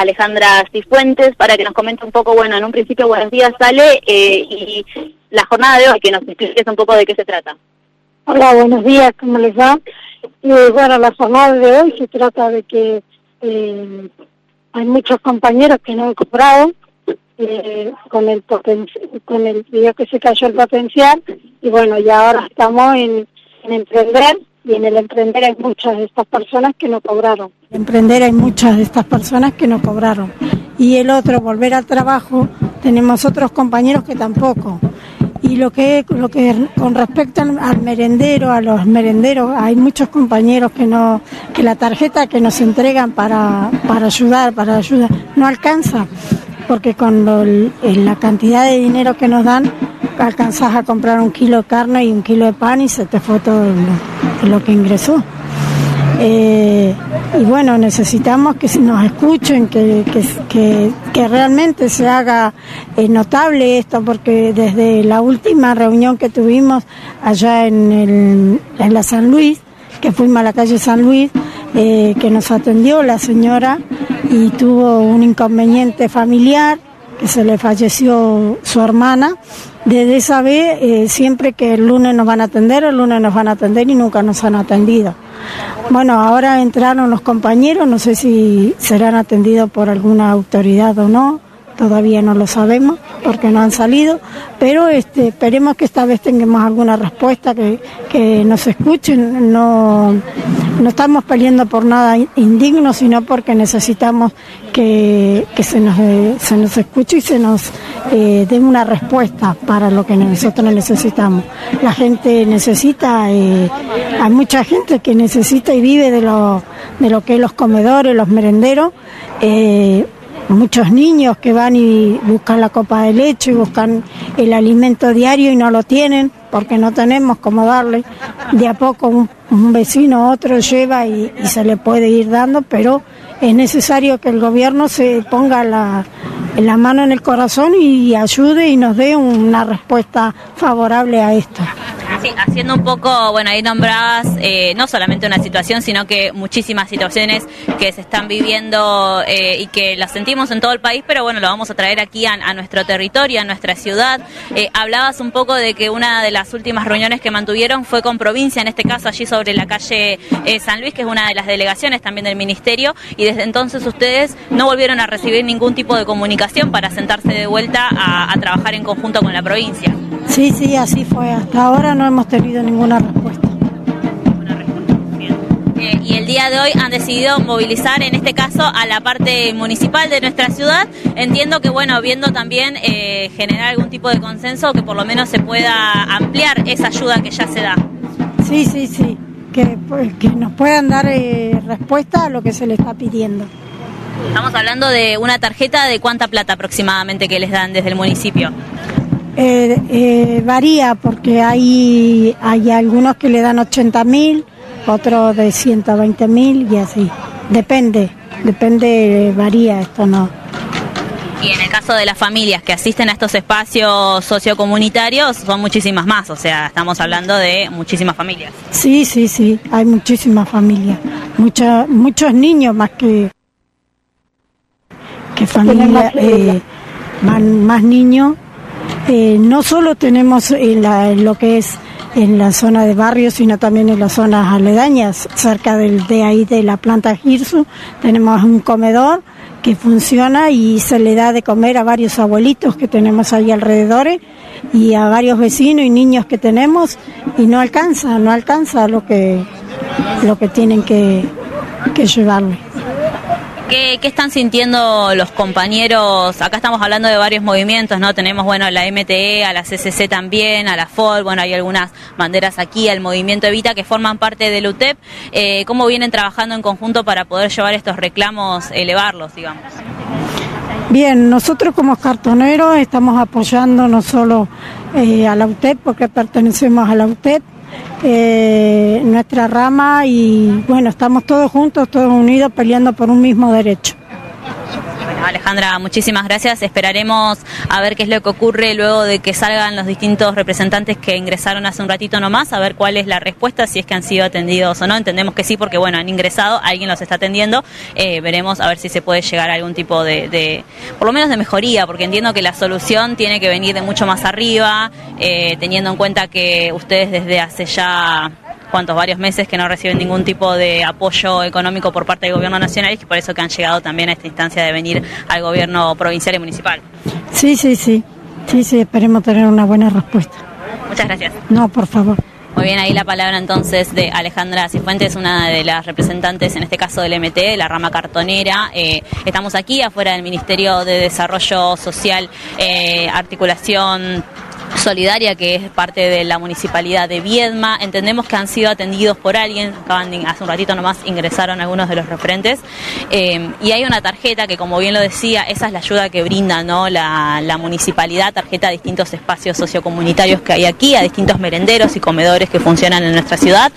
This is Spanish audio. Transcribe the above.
Alejandra Cifuentes para que nos comente un poco, bueno, en un principio, buenos días, sale eh, y la jornada de hoy, que nos expliques un poco de qué se trata. Hola, buenos días, ¿cómo les va? Eh, bueno, la jornada de hoy se trata de que eh, hay muchos compañeros que no han cobrado eh, con el con el día que se cayó el potencial y bueno, ya ahora estamos en, emprender y en el emprender hay muchas de estas personas que no cobraron. En emprender hay muchas de estas personas que no cobraron. Y el otro, volver al trabajo, tenemos otros compañeros que tampoco. Y lo que, lo que con respecto al, merendero, a los merenderos, hay muchos compañeros que no, que la tarjeta que nos entregan para, para ayudar, para ayudar, no alcanza, porque con la cantidad de dinero que nos dan, alcanzas a comprar un kilo de carne y un kilo de pan y se te fue todo lo que ingresó. Eh, y bueno, necesitamos que nos escuchen, que, que, realmente se haga eh, notable esto, porque desde la última reunión que tuvimos allá en, el, en la San Luis, que fuimos a la calle San Luis, eh, que nos atendió la señora y tuvo un inconveniente familiar, que se le falleció su hermana. Desde esa vez, siempre que el lunes nos van a atender, el lunes nos van a atender y nunca nos han atendido. Bueno, ahora entraron los compañeros, no sé si serán atendidos por alguna autoridad o no, todavía no lo sabemos porque no han salido, pero este, esperemos que esta vez tengamos alguna respuesta, que, que nos escuchen, no, no estamos peleando por nada indigno, sino porque necesitamos que, se, nos, se nos escuche y se nos eh, dé una respuesta para lo que nosotros necesitamos. La gente necesita, eh, hay mucha gente que necesita y vive de lo, de lo que es los comedores, los merenderos. Muchos niños que van y buscan la copa de leche y buscan el alimento diario y no lo tienen porque no tenemos cómo darle. De a poco un, vecino otro lleva y, se le puede ir dando, pero es necesario que el gobierno se ponga la, la mano en el corazón y ayude y nos dé una respuesta favorable a esto haciendo un poco, bueno, ahí nombradas eh, no solamente una situación, sino que muchísimas situaciones que se están viviendo eh, y que las sentimos en todo el país, pero bueno, lo vamos a traer aquí a, nuestro territorio, a nuestra ciudad. Eh, hablabas un poco de que una de las últimas reuniones que mantuvieron fue con provincia, en este caso allí sobre la calle San Luis, que es una de las delegaciones también del ministerio, y desde entonces ustedes no volvieron a recibir ningún tipo de comunicación para sentarse de vuelta a trabajar en conjunto con la provincia. Sí, sí, así fue. Hasta ahora no hemos tenido ninguna respuesta. Eh, y el día de hoy han decidido movilizar, en este caso, a la parte municipal de nuestra ciudad. Entiendo que, bueno, viendo también eh, generar algún tipo de consenso, que por lo menos se pueda ampliar esa ayuda que ya se da. Sí, sí, sí. Que, pues, que nos puedan dar eh, respuesta a lo que se le está pidiendo. Estamos hablando de una tarjeta de cuánta plata aproximadamente que les dan desde el municipio. Eh, eh, varía porque hay, hay algunos que le dan 80 mil, otros de 120 mil y así. Depende, depende, varía esto, ¿no? Y en el caso de las familias que asisten a estos espacios sociocomunitarios, son muchísimas más, o sea, estamos hablando de muchísimas familias. Sí, sí, sí, hay muchísimas familias, Mucha, muchos niños más que, que familias, eh, más niños eh, no solo tenemos en, lo que es en la zona de barrio, sino también en las zonas aledañas, cerca de ahí de la planta Girsu, tenemos un comedor que funciona y se le da de comer a varios abuelitos que tenemos ahí alrededor y a varios vecinos y niños que tenemos y no alcanza, no alcanza lo que, lo que tienen que, que llevarle. ¿Qué, están sintiendo los compañeros? Acá estamos hablando de varios movimientos, ¿no? Tenemos, bueno, a la MTE, a la CCC también, a la FOL, bueno, hay algunas banderas aquí, al movimiento Evita que forman parte del UTEP. Eh, ¿Cómo vienen trabajando en conjunto para poder llevar estos reclamos, elevarlos, digamos? Bien, nosotros como cartoneros estamos apoyando no solo eh, a la UTEP, porque pertenecemos a la UTEP, eh, nuestra rama y bueno, estamos todos juntos, todos unidos peleando por un mismo derecho. Alejandra, muchísimas gracias. Esperaremos a ver qué es lo que ocurre luego de que salgan los distintos representantes que ingresaron hace un ratito nomás, a ver cuál es la respuesta, si es que han sido atendidos o no. Entendemos que sí, porque bueno, han ingresado, alguien los está atendiendo. Eh, veremos a ver si se puede llegar a algún tipo de, por lo menos de mejoría, porque entiendo que la solución tiene que venir de mucho más arriba, eh, teniendo en cuenta que ustedes desde hace ya cuantos varios meses que no reciben ningún tipo de apoyo económico por parte del gobierno nacional y por eso que han llegado también a esta instancia de venir al gobierno provincial y municipal. Sí, sí, sí. Sí, sí, esperemos tener una buena respuesta. Muchas gracias. No, por favor. Muy bien, ahí la palabra entonces de Alejandra Cifuentes, una de las representantes, en este caso del MT, de la rama cartonera. Eh, estamos aquí afuera del Ministerio de Desarrollo Social, eh, Articulación solidaria que es parte de la municipalidad de Viedma. Entendemos que han sido atendidos por alguien, acaban hace un ratito nomás ingresaron algunos de los referentes. Eh, y hay una tarjeta que, como bien lo decía, esa es la ayuda que brinda ¿no? la, la municipalidad, tarjeta a distintos espacios sociocomunitarios que hay aquí, a distintos merenderos y comedores que funcionan en nuestra ciudad.